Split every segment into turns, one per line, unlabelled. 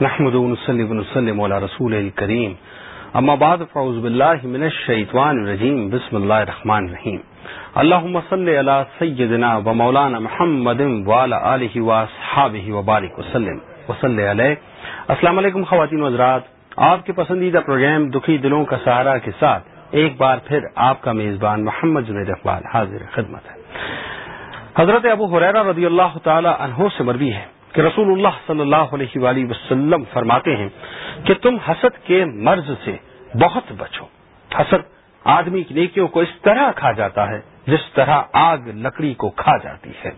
نحمد ونسلم على رسول الكريم. اما بعد، فاعوذ بالله من الشيطان الرجيم. بسم الله الرحمن الرحيم. اللهم صل على سيدنا ومولانا محمد وعلى اله واصحابه وبارك وسلم. وصل علیہ السلام علیکم خواتین و حضرات. آپ کے پسندیدہ پروگرام دکھی دلوں کا سہارا کے ساتھ ایک بار پھر آپ کا میزبان محمد جنید اقبال حاضر خدمت ہے۔ حضرت ابو حریرہ رضی اللہ تعالی عنہ سے مروی ہے۔ کہ رسول اللہ صلی اللہ علیہ وآلہ وسلم فرماتے ہیں کہ تم حسد کے مرض سے بہت بچو۔ حسد آدمی کی نیکیوں کو اس طرح کھا جاتا ہے جس طرح آگ لکڑی کو کھا جاتی ہے۔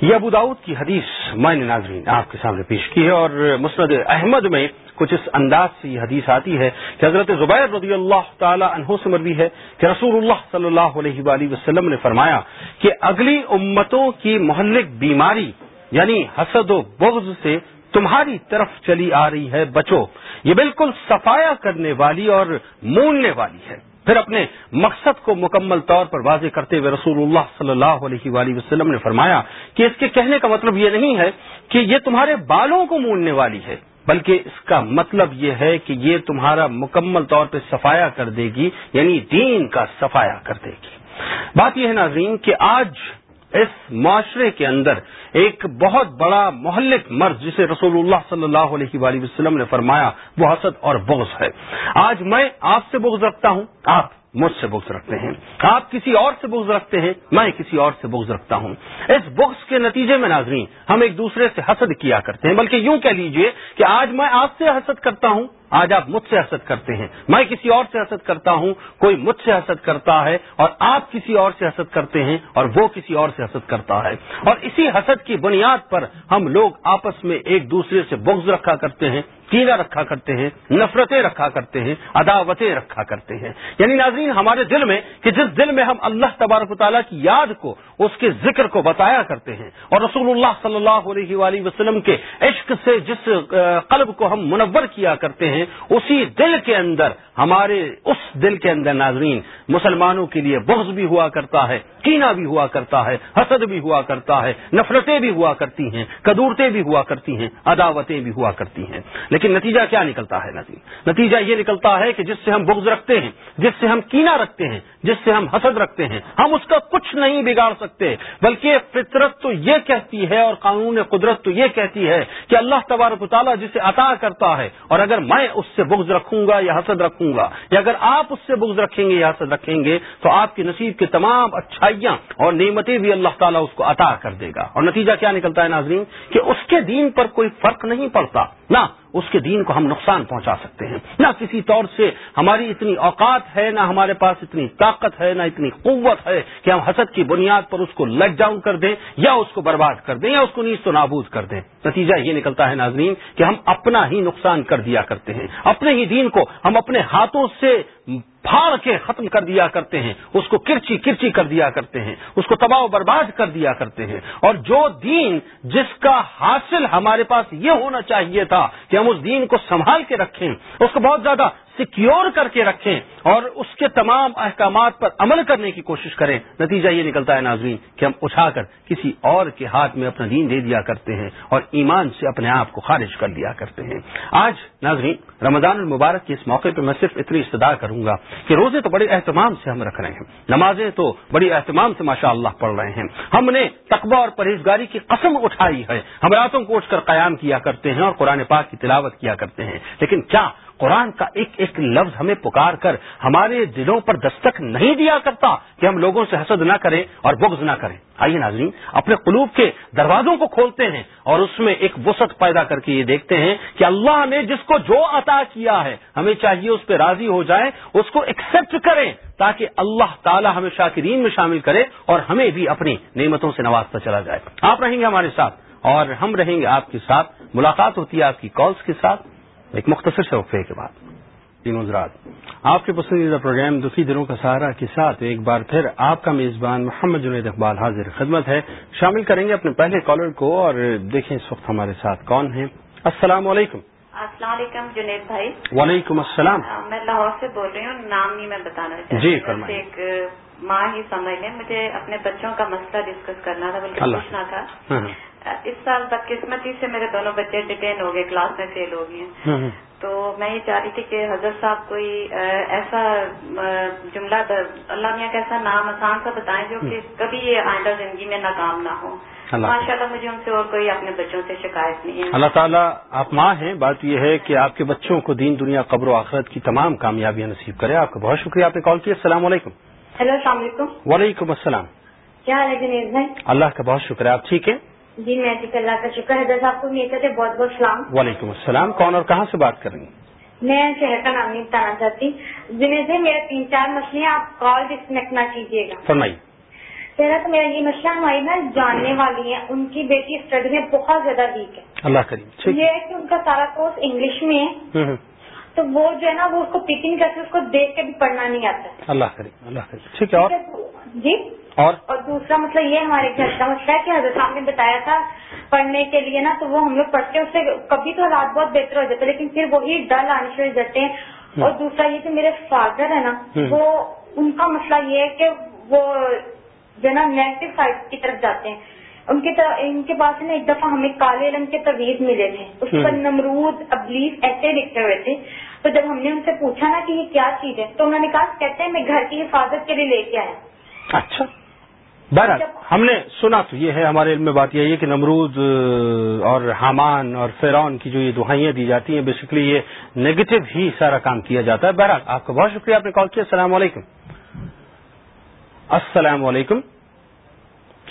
یہ ابو داود کی حدیث میں نے ناظرین آپ کے سامنے پیش کی ہے اور مسند احمد میں کچھ اس انداز سے یہ حدیث آتی ہے کہ حضرت زبیر رضی اللہ تعالی عنہ سے مروی ہے کہ رسول اللہ صلی اللہ علیہ وآلہ وسلم نے فرمایا کہ اگلی امتوں کی محلک بیماری یعنی حسد و بغض سے تمہاری طرف چلی آ رہی ہے بچو۔ یہ بالکل صفایا کرنے والی اور موننے والی ہے۔ پھر اپنے مقصد کو مکمل طور پر واضح کرتے ہوئے رسول اللہ صلی اللہ علیہ وآلہ وسلم نے فرمایا کہ اس کے کہنے کا مطلب یہ نہیں ہے کہ یہ تمہارے بالوں کو موننے والی ہے، بلکہ اس کا مطلب یہ ہے کہ یہ تمہارا مکمل طور پہ صفایا کر دے گی یعنی دین کا صفایا کر دے گی۔ بات یہ ہے ناظرین کہ آج اس معاشرے کے اندر ایک بہت بڑا محلک مرض جسے رسول اللہ صلی اللہ علیہ وآلہ وسلم نے فرمایا، وہ حسد اور بغض ہے۔ آج میں آپ سے بغض رکھتا ہوں، آپ مجھ سے بغض رکھتے ہیں۔ آپ کسی اور سے بغض رکھتے ہیں، میں کسی اور سے بغض رکھتا ہوں۔ اس بغض کے نتیجے میں ناظرین، ہم ایک دوسرے سے حسد کیا کرتے ہیں۔ بلکہ یوں کہہ لیجیے کہ آج میں آپ سے حسد کرتا ہوں آج آپ مجھ سے حسد کرتے ہیں۔ میں کسی اور سے حسد کرتا ہوں، کوئی مجھ سے حسد کرتا ہے اور آپ کسی اور سے حسد کرتے ہیں اور وہ کسی اور سے حسد کرتا ہے۔ اور اسی حسد کی بنیاد پر ہم لوگ آپس میں ایک دوسرے سے بغض رکھا کرتے ہیں کینا رکھا کرتے ہیں، نفرتیں رکھا کرتے ہیں، عداوتیں رکھا کرتے ہیں۔ یعنی ناظرین، ہمارے دل میں، کہ جس دل میں ہم اللہ تبارک و تعالیٰ کی یاد کو، اس کے ذکر کو بتایا کرتے ہیں۔ اور رسول اللہ صلی اللہ علیہ وآلہ وسلم کے عشق سے جس قلب کو ہم منور کیا کرتے ہیں اسی دل کے اندر، ہمارے اس دل کے اندر ناظرین، مسلمانوں کے لیے بغض بھی ہوا کرتا ہے کینا بھی ہوا کرتا ہے، حسد بھی ہوا کرتا ہے، نفرتیں بھی ہوا کرتی ہیں، کدورتیں بھی ہوا کرتی ہیں، عداوتیں بھی ہوا کرتی ہیں۔ لیکن نتیجہ کیا نکلتا ہے نظیر نتیجہ یہ نکلتا ہے کہ جس سے ہم بغض رکھتے ہیں، جس سے ہم کینا رکھتے ہیں، جس سے ہم حسد رکھتے ہیں، ہم اس کا کچھ نہیں بگاڑ سکتے، بلکہ فطرت تو یہ کہتی ہے اور قانون قدرت تو یہ کہتی ہے کہ اللہ تبارک تعالیٰ جسے عطا کرتا ہے، اور اگر میں اس سے بغض رکھوں گا یا حسد رکھوں گا؟ یا اگر آپ اس سے بغض رکھیں گے یا حسد رکھیں گے، تو آپ کے نصیب کی تمام اچھائیاں اور نعمتیں بھی اللہ تعالیٰ اس کو عطا کر دے گا۔ اور نتیجہ کیا نکلتا ہے ناظرین؟ کہ اس کے دین پر کوئی فرق نہیں پڑتا۔ نہ اس کے دین کو ہم نقصان پہنچا سکتے ہیں، نہ کسی طور سے ہماری اتنی اوقات ہے، نہ ہمارے پاس اتنی طاقت ہے، نہ اتنی قوت ہے کہ ہم حسد کی بنیاد پر اس کو لٹ ڈاؤن کر دیں، یا اس کو برباد کر دیں، یا اس کو نیز تو نابود کر دیں۔ نتیجہ یہ نکلتا ہے ناظرین کہ ہم اپنا ہی نقصان کر دیا کرتے ہیں۔ اپنے ہی دین کو ہم اپنے ہاتھوں سے پھاڑ کے ختم کر دیا کرتے ہیں، اس کو کرچی کرچی کر دیا کرتے ہیں، اس کو تباہ و برباد کر دیا کرتے ہیں۔ اور جو دین جس کا حاصل ہمارے پاس یہ ہونا چاہیے تھا کہ ہم اس دین کو سنبھال کے رکھیں، اس کو بہت زیادہ سیکیور کر کے رکھیں اور اس کے تمام احکامات پر عمل کرنے کی کوشش کریں۔ نتیجہ یہ نکلتا ہے ناظرین کہ ہم اٹھا کر کسی اور کے ہاتھ میں اپنا دین دے دیا کرتے ہیں اور ایمان سے اپنے آپ کو خارج کر دیا کرتے ہیں۔ آج ناظرین، رمضان المبارک کے اس موقع پہ میں صرف اتنی استدا کروں گا کہ روزے تو بڑے اہتمام سے ہم رکھ رہے ہیں، نمازیں تو بڑی اہتمام سے ماشاء اللہ پڑھ رہے ہیں۔ ہم نے تقبہ اور پرہیزگاری کی قسم اٹھائی ہے۔ ہم راتوں کو اٹھ کر قیام کیا کرتے ہیں اور قرآن پاک کی تلاوت کیا کرتے ہیں۔ لیکن کیا قرآن کا ایک ایک لفظ ہمیں پکار کر ہمارے دلوں پر دستک نہیں دیا کرتا کہ ہم لوگوں سے حسد نہ کریں اور بغض نہ کریں۔ آئیے ناظرین، اپنے قلوب کے دروازوں کو کھولتے ہیں اور اس میں ایک وسعت پیدا کر کے یہ دیکھتے ہیں کہ اللہ نے جس کو جو عطا کیا ہے، ہمیں چاہیے اس پہ راضی ہو جائیں، اس کو ایکسپٹ کریں تاکہ اللہ تعالی ہمیں شاکرین میں شامل کرے اور ہمیں بھی اپنی نعمتوں سے نوازتا چلا جائے۔ آپ رہیں گے ہمارے ساتھ اور ہم رہیں گے آپ کے ساتھ، ملاقات ہوتی ہے آپ کی کالز کے ساتھ۔ ایک مختصر سے وقفے کے بعد آپ کے پسندیدہ پروگرام دکھی دنوں کا سہارا کے ساتھ ایک بار پھر آپ کا میزبان محمد جنید اقبال حاضر خدمت ہے. شامل کریں گے اپنے پہلے کالر کو اور دیکھیں اس وقت ہمارے ساتھ کون ہیں. السلام علیکم.
السلام علیکم جنید بھائی.
وعلیکم السلام.
میں لاہور سے بول رہی ہوں نام نہیں میں بتانا چاہتی
جی
ایک ماں ہی سمجھ لیں مجھے اپنے بچوں کا مسئلہ ڈسکس کرنا تھا بلکہ پوچھنا تھا. اس سال بدقسمتی سے میرے دونوں بچے ڈیٹین ہو گئے کلاس میں فیل ہو گئے۔ ہیں تو میں یہ چاہ رہی تھی کہ حضرت صاحب کوئی ایسا جملہ اللہ میاں کا ایسا نام آسان سا بتائیں جو کہ کبھی یہ آئندہ زندگی میں ناکام نہ ہو۔ ماشاء اللہ مجھے ان سے اور کوئی اپنے بچوں سے شکایت نہیں ہے۔
اللہ تعالیٰ آپ ماں ہیں بات یہ ہے کہ آپ کے بچوں کو دین دنیا قبر و آخرت کی تمام کامیابیاں نصیب کرے آپ کا بہت شکریہ آپ نے کال کیا۔ السلام علیکم۔
ہیلو السلام علیکم۔
وعلیکم السلام۔
کیا حال ہے جنید بھائی؟
اللہ کا بہت شکریہ آپ ٹھیک ہے
جی میں ٹھیک اللہ کا شکر ہے۔ صاحب کو میرے کہتے بہت بہت سلام۔
وعلیکم السلام۔ کون اور کہاں سے بات کر رہی ہیں؟
میں شہر کا نام نہیں بتانا چاہتی۔ جنہیں سے میرے تین چار مچھلیاں آپ کال ڈسکنیکٹ نہ کیجیے گا۔
فرمائیے۔
پہلا تو میرا یہ مچھلیاں ہماری نا جاننے والی ہیں۔ ان کی بیٹی اسٹڈی میں بہت زیادہ ویک ہے۔
اللہ کریم
یہ ہے کہ ان کا سارا کورس انگلش میں ہے۔ تو وہ جو ہے نا وہ اس کو پیکنگ کرتے اس کو دیکھ کے بھی پڑھنا نہیں آتا۔
اللہ کریم اللہ کریم۔ ٹھیک ہے
جی؟
اور
اور دوسرا مسئلہ یہ ہمارے گھر کا مسئلہ ہے کہ حضرت صاحب نے بتایا تھا پڑھنے کے لیے نا تو وہ ہم لوگ پڑھتے ہیں اس سے کبھی تو حالات بہت بہتر ہو جاتے لیکن پھر وہی ڈل آنے سے۔ جاتے ہیں اور دوسرا یہ کہ میرے فادر ہے نا وہ ان کا مسئلہ یہ ہے کہ وہ جو ہے نا نیگیٹو سائڈ کی طرف جاتے ہیں۔ ان طرف ان کے پاس نا ایک دفعہ ہمیں کالے رنگ کے تویز ملے تھے۔ اس پر نمرود ابلیف ایسے لکھتے ہوئے تھے۔ تو جب ہم نے ان سے پوچھا نا کہ یہ کیا چیز ہے تو انہوں نے کہا کہتے ہیں میں گھر کی حفاظت کے لیے لے کے آیا۔
اچھا۔ بہرحال ہم نے سنا تو یہ ہے ہمارے علم میں بات یہ ہے کہ نمرود اور حامان اور فیرون کی جو یہ دہائیاں دی جاتی ہیں بیسکلی یہ نیگیٹو ہی سارا کام کیا جاتا ہے۔ بہرحال آپ کا بہت شکریہ آپ نے کال کیا۔ السلام علیکم۔ السلام علیکم۔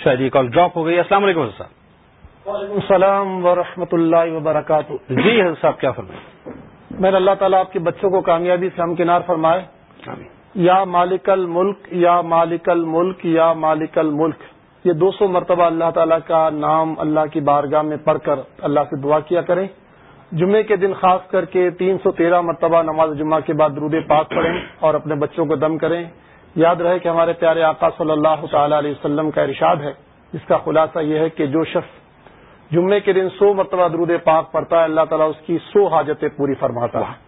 شاید یہ کال ڈراپ ہو گئی۔ السلام علیکم صاحب۔
وعلیکم السلام ورحمۃ اللہ وبرکاتہ۔
جی حضرت صاحب کیا فرمائیں؟
میں اللہ تعالیٰ آپ کے بچوں کو کامیابی سے ہمکنار فرمائے۔ یا مالک الملک یا مالک الملک یا مالک الملک یہ دو سو مرتبہ اللہ تعالیٰ کا نام اللہ کی بارگاہ میں پڑھ کر اللہ سے دعا کیا کریں۔ جمعے کے دن خاص کر کے تین سو تیرہ مرتبہ نماز جمعہ کے بعد درود پاک پڑھیں اور اپنے بچوں کو دم کریں۔ یاد رہے کہ ہمارے پیارے آقا صلی اللہ تعالی علیہ وسلم کا ارشاد ہے۔ جس کا خلاصہ یہ ہے کہ جو شخص جمعے کے دن سو مرتبہ درود پاک پڑتا ہے، اللہ تعالیٰ اس کی سو حاجتیں پوری فرماتا ہے۔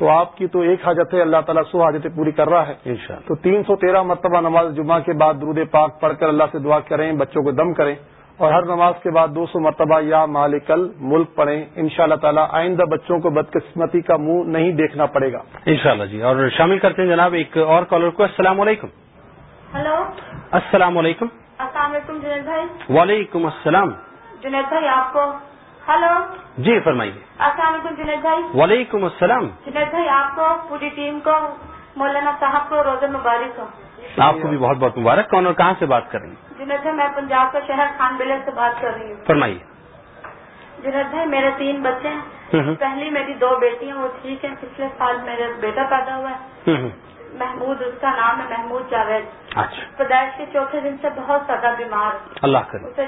تو آپ کی تو ایک حاجت ہے اللہ تعالیٰ سو حاجتیں پوری کر رہا ہے۔ تو تین سو تیرہ مرتبہ نماز جمعہ کے بعد درود پاک پڑھ کر اللہ سے دعا کریں بچوں کو دم کریں۔ اور ہر نماز کے بعد دو سو مرتبہ یا مالک ملک پڑھیں۔ ان شاء اللہ تعالیٰ آئندہ بچوں کو بدقسمتی کا منہ نہیں دیکھنا پڑے گا۔
انشاءاللہ جی۔ اور شامل کرتے ہیں جناب ایک اور کالر کو۔ السلام علیکم۔
ہلو۔
السلام علیکم۔
السلام علیکم جنید بھائی۔
وعلیکم السلام۔
جنید بھائی آپ کو ہلو۔
جی فرمائیے۔
السلام علیکم جنید بھائی۔
وعلیکم السلام۔
جنید بھائی آپ کو پوری ٹیم کو مولانا صاحب کو روزہ مبارک ہو۔
آپ کو بھی بہت بہت مبارک۔ کون اور کہاں سے بات کر رہی ہیں؟
جنید بھائی میں پنجاب کا شہر خان بلر سے بات کر رہی ہوں۔
فرمائیے۔
جنید بھائی میرے تین بچے ہیں۔ پہلی میری دو بیٹی ہیں وہ ٹھیک ہیں۔ پچھلے سال میرا بیٹا پیدا ہوا ہے۔ محمود اس کا نام ہے محمود جاوید۔
اچھا۔
پیدائش کے چوتھے دن سے بہت زیادہ بیمار
اللہ کرے
اسے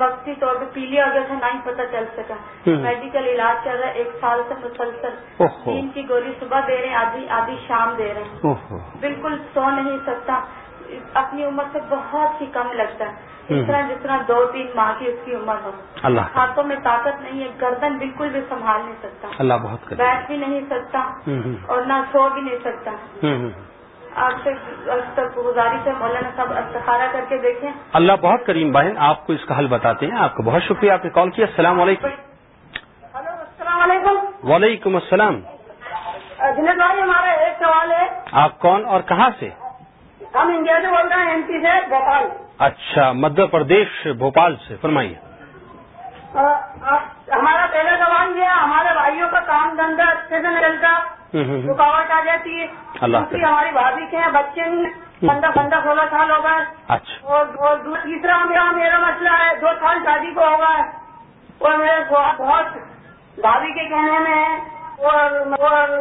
وقتی طور پہ پیلیا ہو گیا تھا نہ ہی پتہ چل سکا۔ میڈیکل علاج چل رہا ہے ایک سال سے مسلسل۔ تین کی گولی صبح دے رہے ہیں آدھی آدھی شام دے رہے ہیں۔ بالکل سو نہیں سکتا۔ اپنی عمر سے بہت ہی کم لگتا ہے۔ اس طرح جس طرح دو تین ماہ کی اس کی عمر ہو۔
اللہ
ہاتھوں میں طاقت نہیں ہے گردن بالکل بھی سنبھال نہیں سکتا۔
اللہ بہت
بیٹھ بھی نہیں سکتا اور نہ سو بھی نہیں سکتا۔ آپ سے گزارش ہے مولانا صاحب استخارہ کر کے دیکھیں۔
اللہ بہت کریم بہن آپ کو اس کا حل بتاتے ہیں۔ آپ کو بہت شکریہ آپ نے کال کیا۔ السلام علیکم۔
ہلو السلام علیکم۔
وعلیکم السلام۔
جنید بھائی ہمارا ایک سوال ہے۔
آپ کون اور کہاں سے؟
ہم انڈیا سے بول رہے ہیں ایم پی سے بھوپال۔
اچھا مدھیہ پردیش بھوپال سے۔ فرمائیے۔
ہمارا پہلا سوال یہ ہے ہمارے بھائیوں کا کام دھندا اچھے سے نہیں چلتا۔ رکاوٹ آ جاتی ہے دوسری ہماری بھابھی کے ہیں بچے پندرہ پندرہ سولہ سال ہو گئے
اچھا۔
اور تیسرا میرا میرا مسئلہ ہے دو سال شادی کو ہوگا۔ اور میرے بہت بھابھی کے کہنے میں ہے اور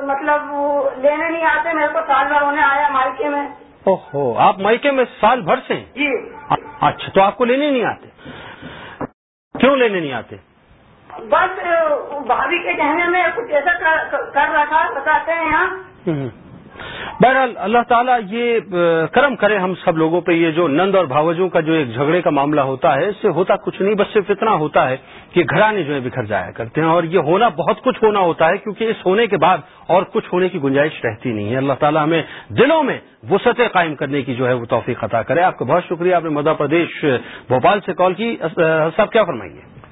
مطلب لینے نہیں آتے میرے کو سال بھر ہونے آیا مائکے میں۔
اوہو آپ مائکے میں سال بھر سے ہیں؟
جی۔
اچھا تو آپ کو لینے نہیں آتے۔ کیوں لینے نہیں آتے؟
بس بھابھی کے کہنے میں کچھ ایسا کر رکھا بتاتے ہیں یہاں۔
بہرحال اللہ تعالیٰ یہ کرم کرے ہم سب لوگوں پہ یہ جو نند اور بھاوجوں کا جو ایک جھگڑے کا معاملہ ہوتا ہے، اس سے ہوتا کچھ نہیں، بس صرف اتنا ہوتا ہے کہ گھرانے جو ہے بکھر جایا کرتے ہیں۔ اور یہ ہونا بہت کچھ ہونا ہوتا ہے، کیونکہ اس ہونے کے بعد اور کچھ ہونے کی گنجائش رہتی نہیں ہے۔ اللہ تعالیٰ ہمیں دلوں میں وسعتیں قائم کرنے کی جو ہے وہ توفیق عطا کرے۔ آپ کا بہت شکریہ، آپ نے مدھیہ پردیش بھوپال سے کال کی۔ صاحب کیا فرمائیے؟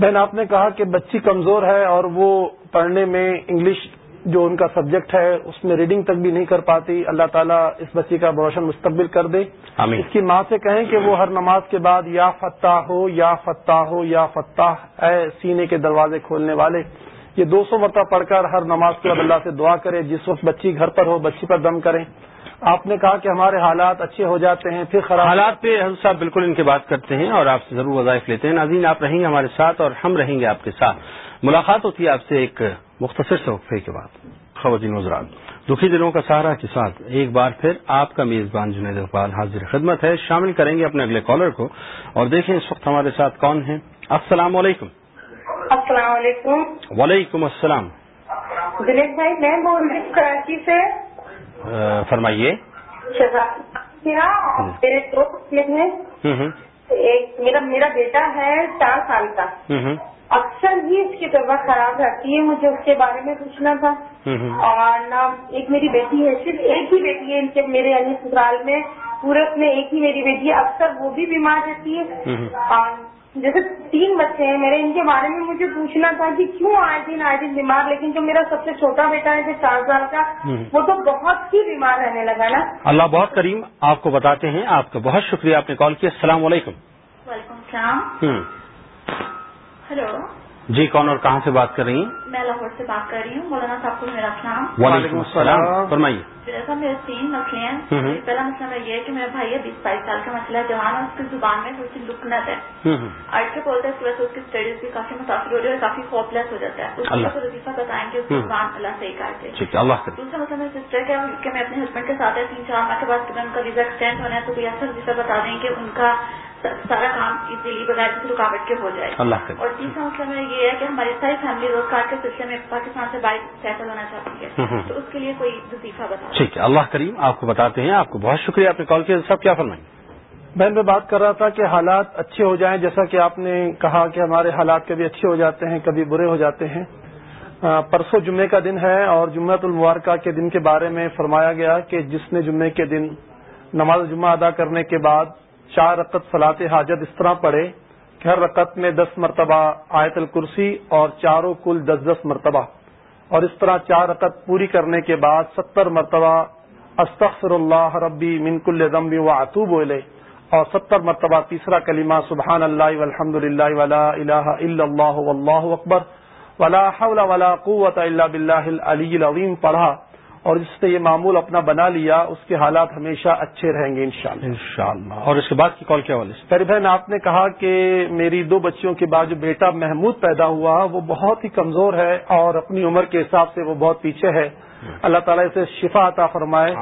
بہن آپ نے کہا کہ بچی کمزور ہے اور وہ پڑھنے میں انگلش جو ان کا سبجیکٹ ہے اس میں ریڈنگ تک بھی نہیں کر پاتی۔ اللہ تعالیٰ اس بچی کا روشن مستقبل کر دے۔
آمین۔
اس کی ماں سے کہیں کہ وہ ہر نماز کے بعد یا فتح ہو یا فتح ہو یا فتح اے سینے کے دروازے کھولنے والے۔ یہ دو سو مرتبہ پڑھ کر ہر نماز کے بعد اللہ سے دعا کرے جس وقت بچی گھر پر ہو بچی پر دم کریں آپ نے کہا کہ ہمارے حالات اچھے ہو جاتے ہیں پھر خراب
حالات پہ حضرت صاحب بالکل ان کی بات کرتے ہیں اور آپ سے ضرور وظائف لیتے ہیں۔ ناظرین آپ رہیں گے ہمارے ساتھ اور ہم رہیں گے آپ کے ساتھ۔ ملاقات ہوتی ہے آپ سے ایک مختصر سے وقفے کے بعد۔ خواتین نوزران دکھی دنوں کا سہارا کے ساتھ ایک بار پھر آپ کا میزبان جنید اقبال حاضر خدمت ہے۔ شامل کریں گے اپنے اگلے کالر کو اور دیکھیں اس وقت ہمارے ساتھ کون ہیں۔ السلام علیکم۔
السلام علیکم۔
وعلیکم السلام۔
دلیپ بھائی میں بول رہی ہوں کراچی سے۔
فرمائیے۔
میرے دو بچے ہیں۔ ایک میرا میرا بیٹا ہے چار سال کا۔ اکثر ہی اس کی طبیعت خراب رہتی ہے مجھے اس کے بارے میں پوچھنا تھا۔ اور نہ ایک میری بیٹی ہے صرف ایک ہی بیٹی ہے ان کے میرے یعنی سسرال میں پورے میں ایک ہی میری بیٹی ہے۔ اکثر وہ بھی بیمار رہتی ہے۔ اور جیسے تین بچے ہیں میرے ان کے بارے میں مجھے پوچھنا تھا کہ کیوں آئے دن آئے دن بیمار لیکن جو میرا سب سے چھوٹا بیٹا ہے جو چار سال کا وہ تو بہت ہی بیمار رہنے لگا نا۔
اللہ بہت کریم آپ کو بتاتے ہیں۔ آپ کا بہت شکریہ آپ نے کال کیا۔ السلام علیکم۔
وعلیکم السلام۔ ہلو۔
جی کون اور کہاں سے بات کر رہی ہیں؟
میں لاہور سے بات کر رہی ہوں۔ مولانا صاحب کو میرا السلام
وعلیکم السلام۔ فرمائیے۔
جیسا میرے تین مسئلے ہیں پہلا مسئلہ میں یہ ہے کہ میرا بھائی ہے بیس بائیس سال کا مسئلہ ہے جوان اور اس کی زبان میں تھوڑی سی لکنت ہے آرٹ کے بولتا ہے اس کی وجہ سے اس کی اسٹڈیز بھی کافی متاثر ہو رہی ہے اور کافی ہوپ لیس ہو جاتا ہے۔ اس کو وظیفہ بتائیں کہ اس کی زبان اللہ
ٹھیک ہے اللہ کرے۔
دوسرا مسئلہ میری سسٹر کا کہ میں اپنے ہسبینڈ کے ساتھ ہے تین چار ماہ کے بعد ان کا ویزا ایکسٹینڈ ہونا ہے تو کوئی ایسا ویزا بتا دیں کہ ان کا سارا کام ایزیلی بغیر کسی رکاوٹ کے ہو جائے۔
اللہ
اور تیسرا مسئلہ میرا یہ ہے کہ ہماری ساری فیملی روزگار کے سلسلے میں پاکستان سے باہر سیٹل ہونا چاہتی ہے۔ تو اس کے لیے کوئی وظیفہ بتا
ٹھیک ہے اللہ کریم آپ کو بتاتے ہیں۔ آپ کو بہت شکریہ آپ نے کال کیا سب کیا فرمائیں؟
بہن میں بات کر رہا تھا کہ حالات اچھے ہو جائیں جیسا کہ آپ نے کہا کہ ہمارے حالات کبھی اچھے ہو جاتے ہیں کبھی برے ہو جاتے ہیں۔ پرسوں جمعے کا دن ہے اور جمعۃ المبارکہ کے دن کے بارے میں فرمایا گیا کہ جس نے جمعے کے دن نماز جمعہ ادا کرنے کے بعد چار رقط صلاح حاجت اس طرح پڑھے کہ ہر رقط میں دس مرتبہ آیت الکرسی اور چاروں کل دس دس مرتبہ۔ اور اس طرح چار رقط پوری کرنے کے بعد ستر مرتبہ استغفر اللہ ربی من کل و اطوب بولے اور ستر مرتبہ تیسرا کلمہ سبحان اللہ والحمد للہ ولا الہ الا اللہ واللہ اکبر۔ ولا حول ولا قوت الا باللہ العلی العظیم۔ پڑھا۔ اور جس نے یہ معمول اپنا بنا لیا اس کے حالات ہمیشہ اچھے رہیں گے انشاءاللہ۔
انشاءاللہ۔ اور اس کے بعد کی کال کیا والے
پہلے بہن آپ نے کہا کہ میری دو بچیوں کے بعد جو بیٹا محمود پیدا ہوا وہ بہت ہی کمزور ہے اور اپنی عمر کے حساب سے وہ بہت پیچھے ہے۔ اللہ تعالیٰ اسے شفا عطا فرمائے۔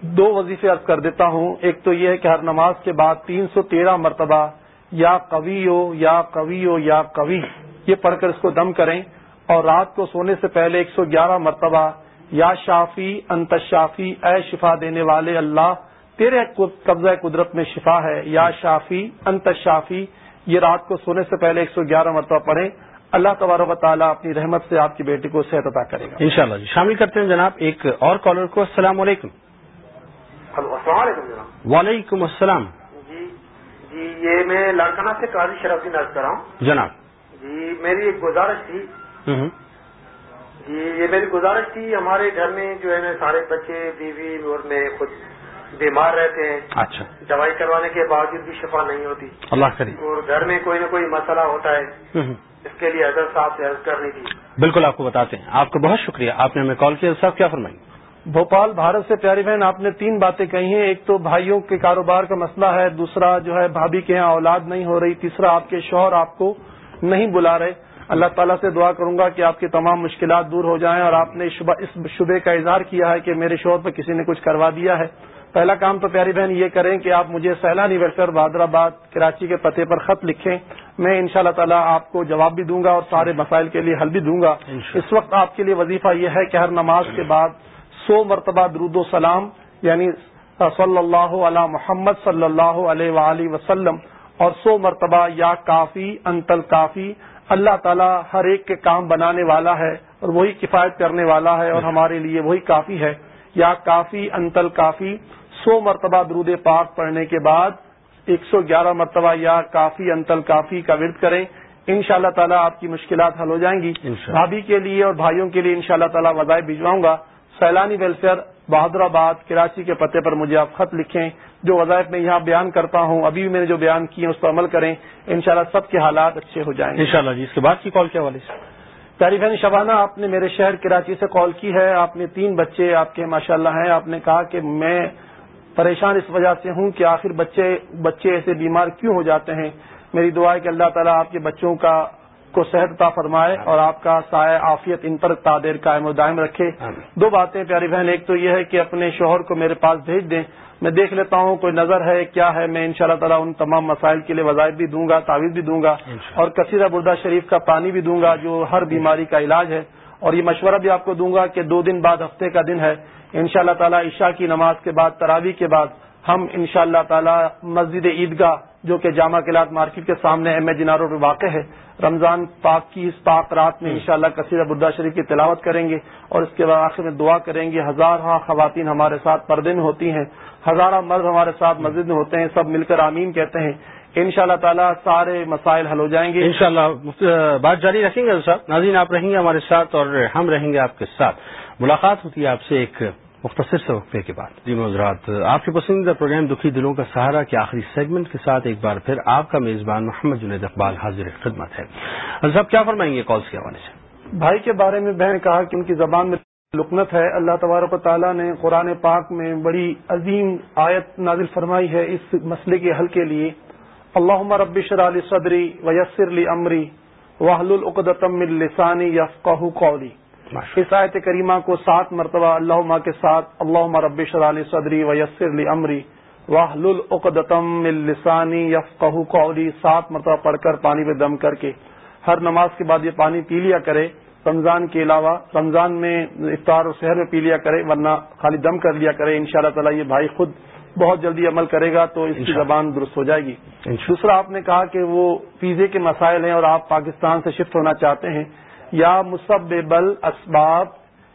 دو وظیفے عرض کر دیتا ہوں۔ ایک تو یہ ہے کہ ہر نماز کے بعد تین سو تیرہ مرتبہ یا قوی ہو یا قوی ہو یا قوی۔ یہ پڑھ کر اس کو دم کریں۔ اور رات کو سونے سے پہلے ایک سو گیارہ مرتبہ یا شافی انت شافی اے شفا دینے والے اللہ تیرے قبضہ قدرت میں شفا ہے۔ یا شافی انت شافی یہ رات کو سونے سے پہلے ایک سو گیارہ مرتبہ پڑھیں۔ اللہ تبارک و تعالیٰ اپنی رحمت سے آپ کی بیٹی کو صحت عطا کرے گا۔
انشاءاللہ جی۔ شامل کرتے ہیں جناب ایک اور کالر کو۔ السلام علیکم۔
السلام علیکم جناب۔
وعلیکم السلام۔
جی جی یہ میں لاڑکانہ سے قاضی شرف عرض کر رہا ہوں۔
جناب۔
جی میری ایک گزارش تھی۔ جی یہ میری گزارش تھی ہمارے گھر میں جو ہے نا سارے بچے بیوی اور میں خود بیمار رہتے ہیں۔
اچھا۔
دوائی کروانے کے باوجود بھی شفا نہیں ہوتی۔
اللہ کریم
اور گھر میں کوئی نہ کوئی مسئلہ ہوتا ہے۔ اس کے لیے حضرت صاحب سے عرض کرنی تھی۔
بالکل آپ کو بتاتے ہیں۔ آپ کو بہت شکریہ۔ آپ نے ہمیں کال کیا۔ صاحب کیا فرمائیں؟
بھوپال بھارت سے پیاری بہن آپ نے تین باتیں کہی ہیں۔ ایک تو بھائیوں کے کاروبار کا مسئلہ ہے۔ دوسرا جو ہے بھابھی کے یہاں اولاد نہیں ہو رہی۔ تیسرا آپ کے شوہر آپ کو نہیں بلا رہے۔ اللہ تعالیٰ سے دعا کروں گا کہ آپ کی تمام مشکلات دور ہو جائیں اور آپ نے اس شبے کا اظہار کیا ہے کہ میرے شوہر پہ کسی نے کچھ کروا دیا ہے۔ پہلا کام تو پیاری بہن یہ کریں کہ آپ مجھے سیلانی بہادر آباد کراچی کے پتے پر خط لکھیں۔ میں ان شاء اللہ تعالیٰ آپ کو جواب بھی دوں گا اور سارے مسائل کے لیے حل بھی دوں گا۔ اس وقت آپ کے لیے وظیفہ یہ ہے کہ ہر نماز کے بعد سو مرتبہ درود و سلام یعنی صلی اللہ علیہ محمد صلی اللہ علیہ وآلہ وسلم۔ اور سو مرتبہ یا کافی انتل کافی اللہ تعالیٰ ہر ایک کے کام بنانے والا ہے اور وہی کفایت کرنے والا ہے اور ہمارے لیے وہی کافی ہے۔ یا کافی انتل کافی سو مرتبہ درود پاک پڑھنے کے بعد ایک سو گیارہ مرتبہ یا کافی انتل کافی کا ورد کریں ان شاء اللہ تعالیٰ آپ کی مشکلات حل ہو جائیں گی۔ بھابھی کے لیے اور بھائیوں کے لیے ان شاء اللہ تعالیٰ وظائف بھجواؤں گا۔ سیلانی ویلفیئر بہادر آباد کراچی کے پتے پر مجھے آپ خط لکھیں جو وظائف میں یہاں بیان کرتا ہوں ابھی بھی میں نے جو بیان کیے اس پر عمل کریں انشاءاللہ سب کے حالات اچھے ہو جائیں
ان شاء اللہ جی اس کے بعد کی کال کیا والے
تعریف شبانہ آپ نے میرے شہر کراچی سے کال کی ہے آپ نے تین بچے آپ کے ماشاء اللہ ہیں آپ نے کہا کہ میں پریشان اس وجہ سے ہوں کہ آخر بچے بچے ایسے بیمار کیوں ہو جاتے ہیں؟ میری دعا ہے کہ اللہ تعالیٰ آپ کے بچوں کا کو صحت عطا فرمائے اور آپ کا سایہ عافیت ان پر تعدیر قائم و دائم رکھے۔ دو باتیں پیاری بہن ایک تو یہ ہے کہ اپنے شوہر کو میرے پاس بھیج دیں۔ میں دیکھ لیتا ہوں کوئی نظر ہے کیا ہے میں ان شاء اللہ تعالیٰ ان تمام مسائل کے لیے وظائف بھی دوں گا تعویذ بھی دوں گا۔ اور کثیرہ بردہ شریف کا پانی بھی دوں گا جو ہر بیماری کا علاج ہے۔ اور یہ مشورہ بھی آپ کو دوں گا کہ دو دن بعد ہفتے کا دن ہے۔ ان شاء اللہ تعالیٰ عشاء کی نماز کے بعد تراوی کے بعد ہم ان شاء اللہ تعالیٰ مسجد عیدگاہ جو کہ جامع کلاط مارکیٹ کے سامنے ایم اے جناروں پہ واقع ہے رمضان پاک کی اس پاک رات میں انشاءاللہ شاء کثیر بدا شریف کی تلاوت کریں گے اور اس کے بعد آخر میں دعا کریں گے۔ ہزارہ خواتین ہمارے ساتھ پردے میں ہوتی ہیں ہزارہ مرد ہمارے ساتھ مسجد میں ہوتے ہیں سب مل کر آمین کہتے ہیں۔ ان شاء اللہ تعالیٰ سارے مسائل حل ہو جائیں گے۔
انشاءاللہ بات جاری رکھیں گے صاحب؟ ناظرین آپ رہیں گے ہمارے ساتھ اور ہم رہیں گے آپ کے ساتھ۔ ملاقات ہوتی ہے آپ سے ایک مختصر سے وقفے کے بعد۔ جی حضرات، آپ کے پسندیدہ پروگرام دکھی دلوں کا سہارا کے آخری سیگمنٹ کے ساتھ ایک بار پھر آپ کا میزبان محمد جنید اقبال حاضر خدمت ہے۔ صاحب کیا فرمائیں گے کالس کے حوالے سے؟
بھائی کے بارے میں بہن کہا کہ ان کی زبان میں لکنت ہے۔ اللہ تبارک و تعالیٰ نے قرآن پاک میں بڑی عظیم آیت نازل فرمائی ہے اس مسئلے کے حل کے لیے۔ اللہ ربش علی صدری ویسر علی عمری واہل العقدم السانی یفقہ قولی۔ اس آیت کریمہ کو سات مرتبہ اللہ کے ساتھ اللہ رب علی صدری ویسر علی عمری واہل العقدم السانی یفقہ قولی۔ سات مرتبہ پڑھ کر پانی پہ دم کر کے ہر نماز کے بعد یہ پانی پی لیا کرے۔ رمضان کے علاوہ رمضان میں افطار اور شہر میں پی لیا کرے ورنہ خالی دم کر لیا کرے۔ ان شاء اللہ تعالیٰ یہ بھائی خود بہت جلدی عمل کرے گا تو اس کی زبان درست ہو جائے گی۔ دوسرا آپ نے کہا کہ وہ ویزے کے مسائل ہیں اور آپ پاکستان سے شفٹ ہونا چاہتے ہیں۔ یا مسبب اسباب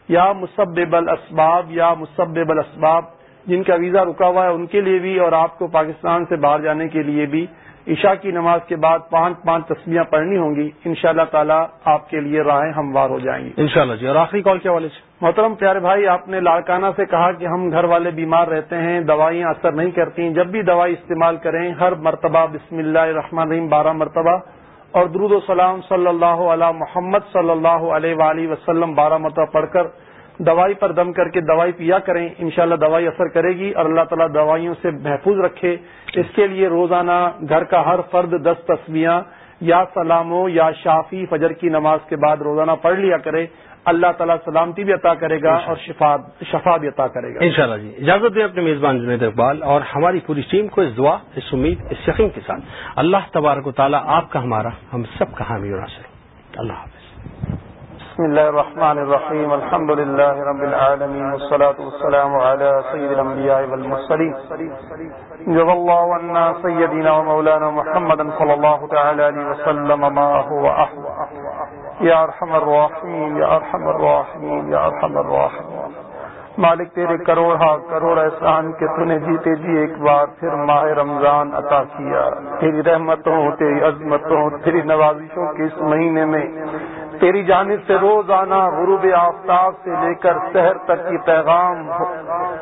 یا مسبب اسباب یا مسبب اسباب جن کا ویزا رکا ہوا ہے ان کے لیے بھی اور آپ کو پاکستان سے باہر جانے کے لیے بھی۔ عشاء کی نماز کے بعد پانچ پانچ تصویریں پڑھنی ہوں گی۔ ان شاء اللہ تعالیٰ آپ کے لیے راہیں ہموار ہو جائیں گی۔
انشاءاللہ جی اور آخری کال کے حوالے سے؟
محترم پیارے بھائی آپ نے لاڑکانہ سے کہا کہ ہم گھر والے بیمار رہتے ہیں دوائیاں اثر نہیں کرتی جب بھی دوائی استعمال کریں ہر مرتبہ بسم اللہ الرحمن الرحیم بارہ مرتبہ اور درود و سلام صلی اللہ علیہ محمد صلی اللہ علیہ وآلہ وسلم بارہ مرتبہ پڑھ کر دوائی پر دم کر کے دوائی پیا کریں، انشاءاللہ دوائی اثر کرے گی اور اللہ تعالیٰ دوائیوں سے محفوظ رکھے۔ اس کے لیے روزانہ گھر کا ہر فرد دس تسمیاں یا سلاموں یا شافی فجر کی نماز کے بعد روزانہ پڑھ لیا کرے۔ اللہ تعالیٰ سلامتی بھی عطا کرے گا اور شفا بھی عطا کرے گا۔
انشاءاللہ جی۔ اجازت دیں اپنے میزبان جنید اقبال اور ہماری پوری ٹیم کو اس دعا اس امید اس یقین کے ساتھ۔ اللہ تبارک و تعالیٰ آپ کا ہمارا ہم سب کا حامی اور ناصر۔ اللہ حافظ۔
بسم الله الرحمن الرحيم. الحمد لله رب العالمين والصلاة والسلام على سيد الأنبياء والمرسلين. جزا الله عنا سيدنا ومولانا محمدا صلى الله تعالى عليه وسلم ما هو أحوى يا أرحم الراحمين، يا أرحم الراحمين، يا أرحم الراحمين. مالک تیرے کروڑ ہاں کروڑ احسان کے تو نے جیتے جی ایک بار پھر ماہ رمضان عطا کیا۔ تیری رحمتوں، تیری عظمتوں، تیری نوازشوں کے اس مہینے میں تیری جانب سے روزانہ غروب آفتاب سے لے کر شہر تک کی پیغام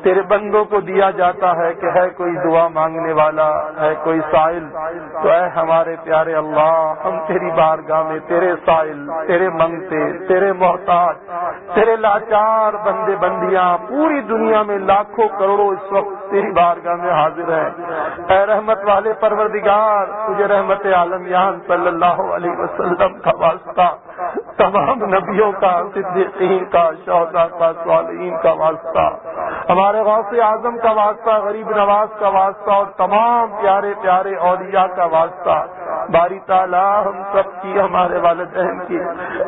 تیرے بندوں کو دیا جاتا ہے کہ ہے کوئی دعا مانگنے والا، ہے کوئی سائل۔ تو اے ہمارے پیارے اللہ، ہم تیری بارگاہ میں تیرے سائل، تیرے منگتے تیرے محتاج، تیرے لاچار بندے بندیاں، پوری دنیا میں لاکھوں کروڑوں اس وقت تیری بارگاہ میں حاضر ہیں۔ اے رحمت والے پروردگار، تجھے رحمت عالم یان صلی اللہ علیہ وسلم کا واسطہ تمام نبیوں کا، صدیقین کا شہدا کا، صالحین کا واسطہ، ہمارے غوث اعظم کا واسطہ، غریب نواز کا واسطہ اور تمام پیارے پیارے اولیاء کا واسطہ۔ باری تعالیٰ ہم سب کی ہمارے والدین کی۔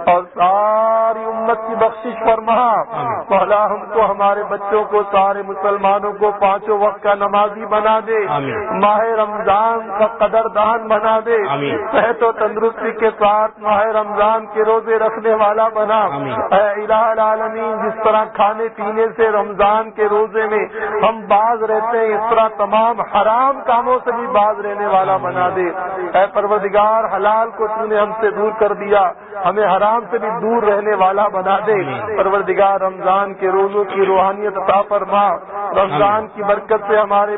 اور ساری امت کی بخشش فرما۔ مولا ہم کو ہمارے بچوں کو سارے مسلمانوں کو پانچوں وقت کا نمازی بنا دے۔ ماہ رمضان کا قدر دان بنا دے۔ صحت و تندرستی کے ساتھ ماہ رمضان کے روزے رکھنے والا بنا۔ اے الہ العالمین جس طرح کھانے پینے سے رمضان کے روزے میں ہم باز رہتے ہیں اس طرح تمام حرام کاموں سے بھی باز رہنے والا بنا دے۔ اے پروردگار حلال کو تو نے ہم سے دور کر دیا ہمیں حرام سے بھی دور رہنے والا بنا دے۔ پروردگار رمضان کے روزوں کی روحانیت عطا فرما۔ رمضان کی برکت سے ہمارے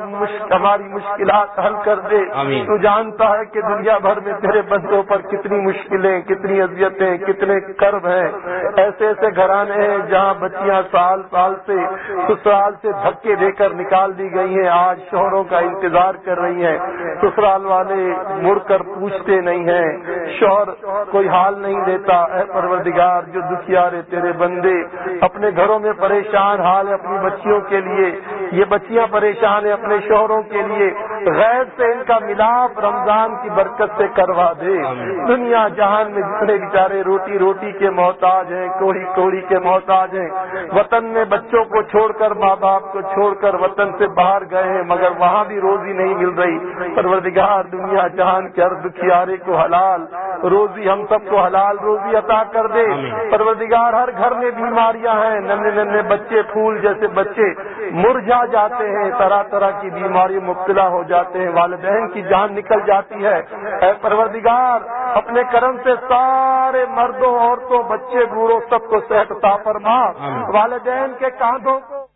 ہماری مشکلات حل کر دے۔ تو جانتا ہے کہ دنیا بھر میں تیرے بندوں پر کتنی مشکلیں کتنی اذیتیں کتنے کرب ہیں۔ ایسے ایسے گھرانے ہیں جہاں بچیاں سال سال سے سسرال سے دھکے دے کر نکال دی گئی ہیں۔ آج شوہروں کا انتظار کر رہی ہیں۔ سسرال والے مڑ کر پوچھتے نہیں ہیں۔ شوہر کوئی حال نہیں دیتا۔ اے پروردگار، جو دکھیارے تیرے بندے، اپنے گھروں میں پریشان حال ہے اپنی بچیوں کے لیے۔ یہ بچیاں پریشان ہیں اپنے شوہروں کے لیے۔ غیر سے ان کا ملاپ رمضان کی برکت سے کروا دے۔ دنیا جہان میں جتنے بیچارے روٹی روٹی کے محتاج ہیں، کوڑی کوڑی کے محتاج ہیں۔ وطن میں بچوں کو چھوڑ کر ماں باپ کو چھوڑ کر وطن سے باہر گئے ہیں، مگر وہاں بھی روزی نہیں مل رہی۔ پروردگار، دنیا جہان کے ہر دکھیارے کو حلال روزی ہم سب کو حلال روزی عطا کر دے۔ پروردگار ہر گھر میں بیماریاں ہیں ننے ننے بچے پھول جیسے بچے مرجھا جاتے ہیں طرح طرح کی بیماری مبتلا ہو جاتے ہیں والدین کی جان نکل جاتی ہے۔ اے پروردگار اپنے کرم سے سارے مردوں عورتوں بچے بوڑھوں سب کو صحت عطا فرما۔ والدین کے کاندھوں کو